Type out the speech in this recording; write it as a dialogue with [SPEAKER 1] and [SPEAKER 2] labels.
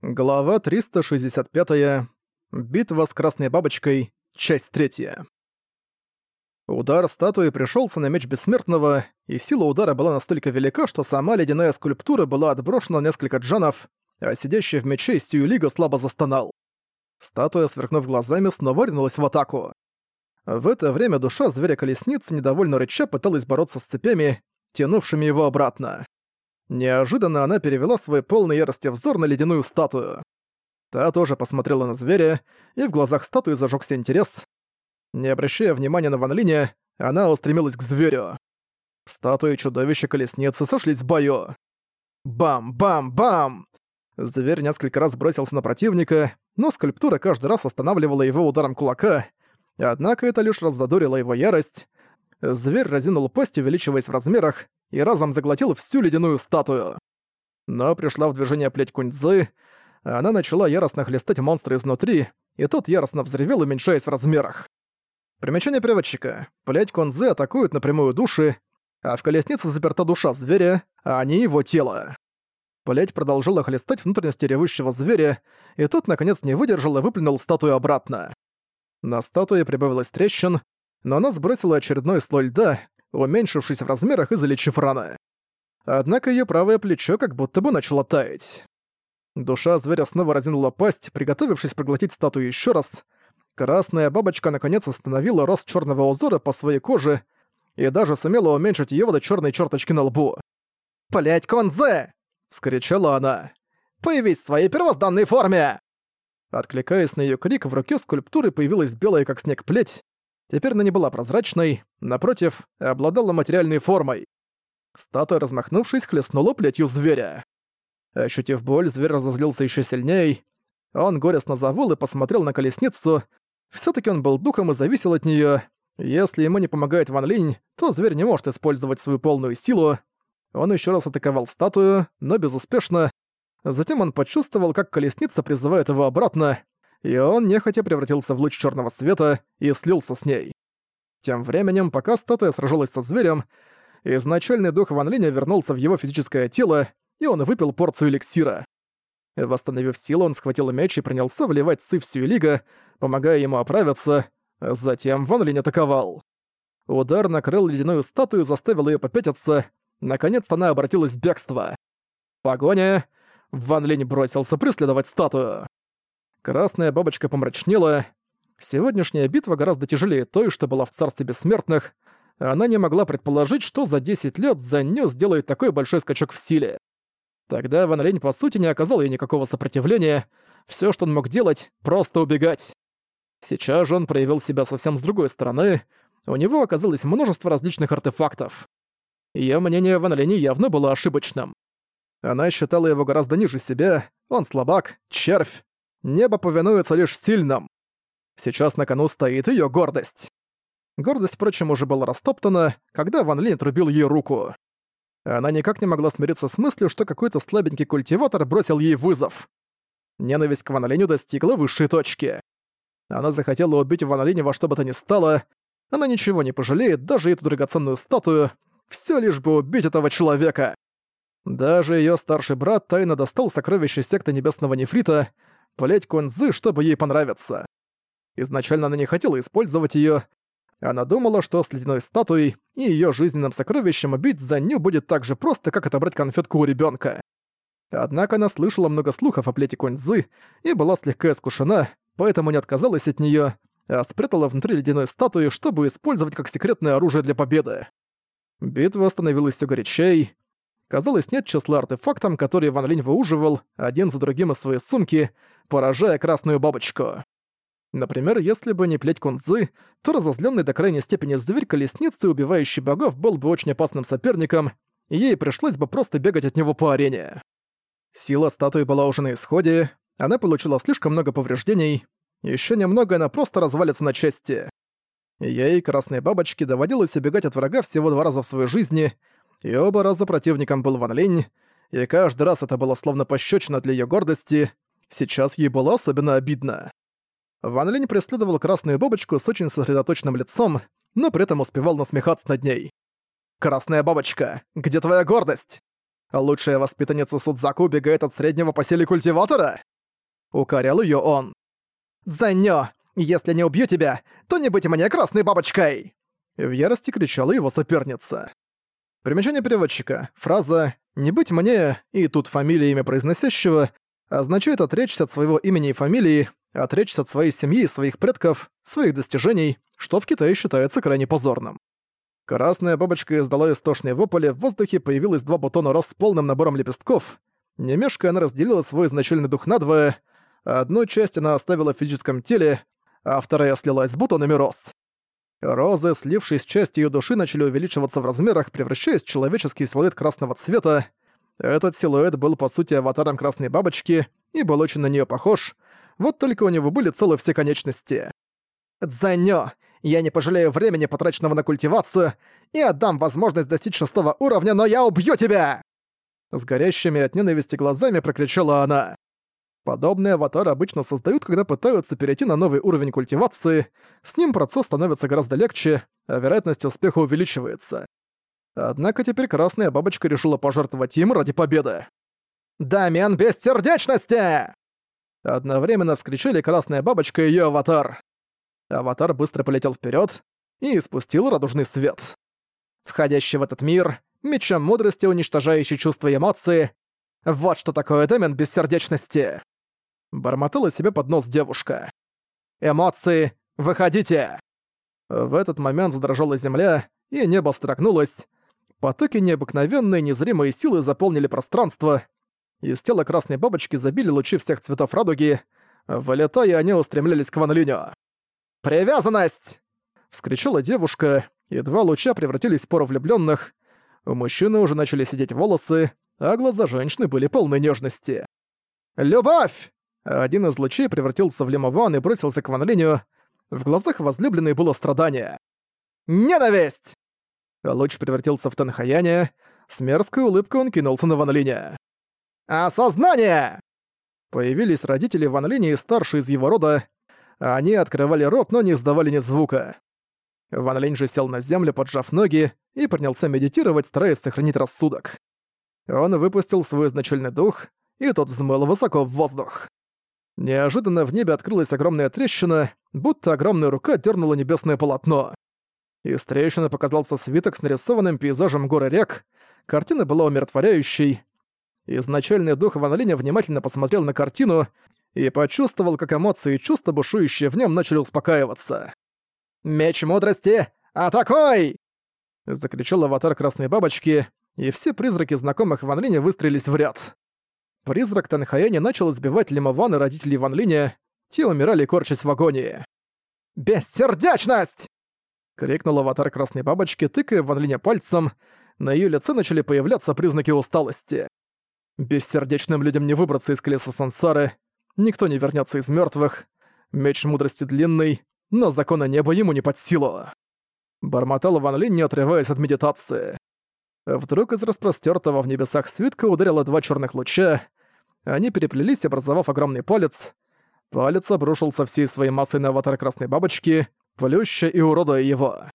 [SPEAKER 1] Глава 365. Битва с Красной Бабочкой. Часть 3. Удар статуи пришелся на меч Бессмертного, и сила удара была настолько велика, что сама ледяная скульптура была отброшена на несколько джанов, а сидящий в мече Сьюлига слабо застонал. Статуя, сверкнув глазами, снова ринулась в атаку. В это время душа зверя-колесницы недовольно рыча пыталась бороться с цепями, тянувшими его обратно. Неожиданно она перевела свой полный ярости взор на ледяную статую. Та тоже посмотрела на зверя, и в глазах статуи зажёгся интерес. Не обращая внимания на Ван Линя, она устремилась к зверю. Статуи чудовища колесницы сошлись в бою. Бам-бам-бам! Зверь несколько раз бросился на противника, но скульптура каждый раз останавливала его ударом кулака, однако это лишь раззадорило его ярость. Зверь разинул пасть, увеличиваясь в размерах, и разом заглотил всю ледяную статую. Но пришла в движение плеть куньцзы, она начала яростно хлестать монстра изнутри, и тот яростно взревел, уменьшаясь в размерах. Примечание переводчика. Плеть куньцзы атакует напрямую души, а в колеснице заперта душа зверя, а не его тело. Плеть продолжила хлестать внутренности ревущего зверя, и тот, наконец, не выдержал и выплюнул статую обратно. На статуе прибавилось трещин, но она сбросила очередной слой льда, уменьшившись в размерах и залечив раны. Однако её правое плечо как будто бы начало таять. Душа зверя снова разинула пасть, приготовившись проглотить статую ещё раз. Красная бабочка наконец остановила рост чёрного узора по своей коже и даже сумела уменьшить его до чёрной чёрточки на лбу. «Блядь, Конзе!» — вскричала она. «Появись в своей первозданной форме!» Откликаясь на её крик, в руке скульптуры появилась белая как снег плеть, Теперь она не была прозрачной, напротив, обладала материальной формой. Статуя, размахнувшись, хлестнула плетью зверя. Ощутив боль, зверь разозлился еще сильней. Он горестно завыл и посмотрел на колесницу. все таки он был духом и зависел от нее. Если ему не помогает Ван Линь, то зверь не может использовать свою полную силу. Он еще раз атаковал статую, но безуспешно. Затем он почувствовал, как колесница призывает его обратно, и он нехотя превратился в луч черного света и слился с ней. Тем временем, пока статуя сражалась со зверем, изначальный дух Ван Линя вернулся в его физическое тело, и он выпил порцию эликсира. Восстановив силу, он схватил меч и принялся вливать сыв Сюэлига, помогая ему оправиться, затем Ван Линь атаковал. Удар накрыл ледяную статую, заставил ее попятиться, наконец-то она обратилась в бегство. Погоня! Ван Линь бросился преследовать статую. Красная бабочка помрачнела. Сегодняшняя битва гораздо тяжелее той, что была в Царстве Бессмертных. Она не могла предположить, что за 10 лет Заню сделает такой большой скачок в силе. Тогда Ван Лень по сути не оказал ей никакого сопротивления. Все, что он мог делать, просто убегать. Сейчас же он проявил себя совсем с другой стороны. У него оказалось множество различных артефактов. Её мнение Ван Лени явно было ошибочным. Она считала его гораздо ниже себя, он слабак, червь, Небо повинуется лишь сильным. Сейчас на кону стоит ее гордость. Гордость, впрочем, уже была растоптана, когда Ван Линь отрубил ей руку. Она никак не могла смириться с мыслью, что какой-то слабенький культиватор бросил ей вызов. Ненависть к Ван Линю достигла высшей точки. Она захотела убить Ван Линя во что бы то ни стало. Она ничего не пожалеет, даже эту драгоценную статую. Все лишь бы убить этого человека. Даже ее старший брат тайно достал сокровище секты Небесного Нефрита — полеть Кунзы, чтобы ей понравиться. Изначально она не хотела использовать её. Она думала, что с ледяной статуей и её жизненным сокровищем убить за ню будет так же просто, как отобрать конфетку у ребёнка. Однако она слышала много слухов о плете Кунзы и была слегка искушена, поэтому не отказалась от неё, а спрятала внутри ледяной статуи, чтобы использовать как секретное оружие для победы. Битва становилась всё горячей. Казалось, нет числа артефактам, которые Ван Линь выуживал один за другим из своей сумки, поражая красную бабочку. Например, если бы не плеть кунзы, то разозленный до крайней степени зверь колесницы, убивающий богов, был бы очень опасным соперником, и ей пришлось бы просто бегать от него по арене. Сила статуи была уже на исходе, она получила слишком много повреждений, еще немного она просто развалится на части. Ей, красной бабочке, доводилось убегать от врага всего два раза в своей жизни, и оба раза противником был Ван Линь, и каждый раз это было словно пощечина для ее гордости, Сейчас ей было особенно обидно. Ван Линь преследовал красную бабочку с очень сосредоточенным лицом, но при этом успевал насмехаться над ней. «Красная бабочка, где твоя гордость? Лучшая воспитанница Судзаку убегает от среднего по силе культиватора?» — укорял её он. «Занё, если не убью тебя, то не быть мне красной бабочкой!» В ярости кричала его соперница. Примечание переводчика. Фраза «не быть мне» и тут фамилия имя произносящего означает отречься от своего имени и фамилии, отречься от своей семьи, своих предков, своих достижений, что в Китае считается крайне позорным. Красная бабочка издала истошные вопли, в воздухе появилось два бутона роз с полным набором лепестков. Не мешкая, она разделила свой изначальный дух надвое. Одну часть она оставила в физическом теле, а вторая слилась с бутонами роз. Розы, слившись с частью её души, начали увеличиваться в размерах, превращаясь в человеческий силуэт красного цвета. Этот силуэт был по сути аватаром красной бабочки и был очень на неё похож, вот только у него были целы все конечности. «Дзанё, я не пожалею времени, потраченного на культивацию, и отдам возможность достичь шестого уровня, но я убью тебя!» С горящими от ненависти глазами прокричала она. Подобные аватары обычно создают, когда пытаются перейти на новый уровень культивации, с ним процесс становится гораздо легче, а вероятность успеха увеличивается. Однако теперь красная бабочка решила пожертвовать им ради победы. «Дамиан бессердечности!» Одновременно вскричали красная бабочка и её аватар. Аватар быстро полетел вперед и испустил радужный свет. Входящий в этот мир, мечом мудрости, уничтожающий чувства и эмоции, вот что такое демон бессердечности. Бормотала себе под нос девушка. «Эмоции! Выходите!» В этот момент задрожала земля, и небо строгнулось. Потоки необыкновенной незримой силы заполнили пространство. Из тела красной бабочки забили лучи всех цветов радуги. Вылетая, они устремлялись к Ван Линю. «Привязанность!» — вскричала девушка, и два луча превратились в пару влюблённых. У мужчины уже начали сидеть волосы, а глаза женщины были полны нежности. «Любовь!» Один из лучей превратился в лимован и бросился к Ван Линю. В глазах возлюбленной было страдание. «Ненависть!» Луч превратился в Танхаяне. С мерзкой улыбкой он кинулся на Ван Линя. «Осознание!» Появились родители Ван Линя и старшие из его рода. Они открывали рот, но не издавали ни звука. Ван Линь же сел на землю, поджав ноги, и принялся медитировать, стараясь сохранить рассудок. Он выпустил свой изначальный дух, и тот взмыл высоко в воздух. Неожиданно в небе открылась огромная трещина, будто огромная рука дернула небесное полотно. Из трещины показался свиток с нарисованным пейзажем горы рек. Картина была умиротворяющей. Изначальный дух Ван Линя внимательно посмотрел на картину и почувствовал, как эмоции и чувства, бушующие в нем, начали успокаиваться. «Меч мудрости! Атакуй!» Закричал аватар Красной Бабочки, и все призраки знакомых Ван Линя выстрелились в ряд. Призрак Танхаяни начал избивать Лимован и родителей Ван Линя, те умирали корчась в агонии. «Бессердечность!» — крикнул аватар Красной Бабочки, тыкая Ван Линя пальцем. На её лице начали появляться признаки усталости. Бессердечным людям не выбраться из колеса сансары, никто не вернется из мертвых. Меч мудрости длинный, но закона неба ему не под силу. Бормотал Ван Линь, не отрываясь от медитации. Вдруг из распростёртого в небесах свитка ударило два чёрных луча, они переплелись, образовав огромный палец. Палец обрушился всей своей массой на аватар Красной Бабочки, плюща и уродуя его.